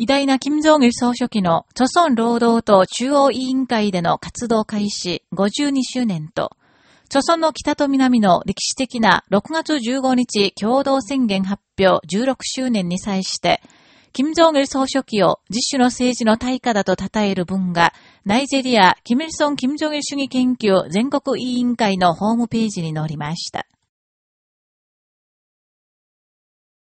偉大な金正義総書記の、著村労働党中央委員会での活動開始52周年と、著村の北と南の歴史的な6月15日共同宣言発表16周年に際して、金正義総書記を自主の政治の対価だと称える文が、ナイジェリア、キム・ルソン・金正義主義研究全国委員会のホームページに載りました。